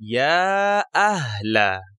يا أهلا.